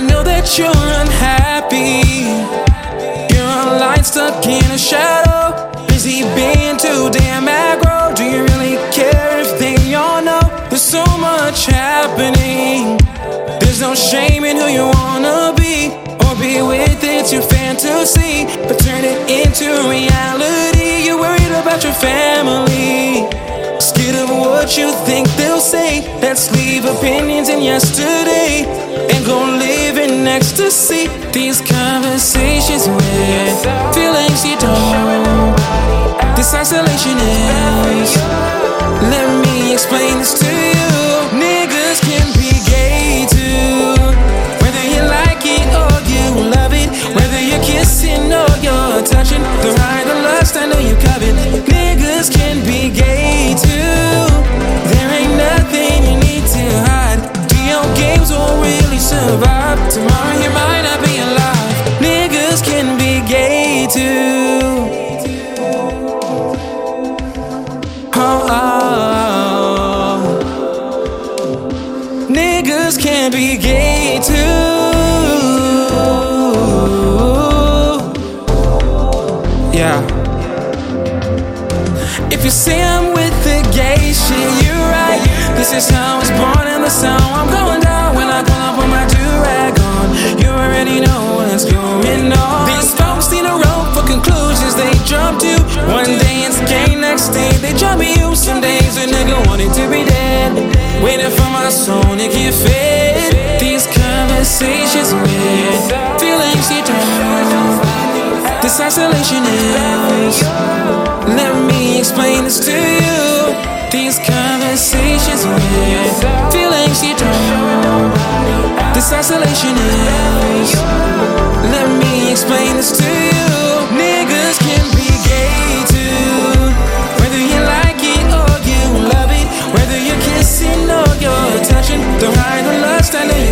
I know that you're unhappy. You're a light stuck in a shadow. Busy being too damn aggro. Do you really care if they all know? There's so much happening. There's no shame in who you wanna be or be with. It's your fantasy, but turn it into reality. You're worried about your family. Scared of what you think they'll say. Let's leave opinions in yesterday and go live in ecstasy. These conversations with feelings you don't. This isolation is. Let me explain this to you. Niggas can be gay too. Whether you like it or you love it. Whether you're kissing or you're touching. The too. Oh, oh. Niggas can be gay too. Yeah. If you say I'm with the gay shit, you're right. This is how I was born and the sound I'm going down when I pull up with my do-rag on. You already know what's going on. One day it's gay, next day they jump you. Some days a nigga wanted to be dead. Waiting for my soul to get fed. These conversations with feelings you don't. This isolation is. Let me explain this to you. These conversations with feelings you don't. This isolation is. Right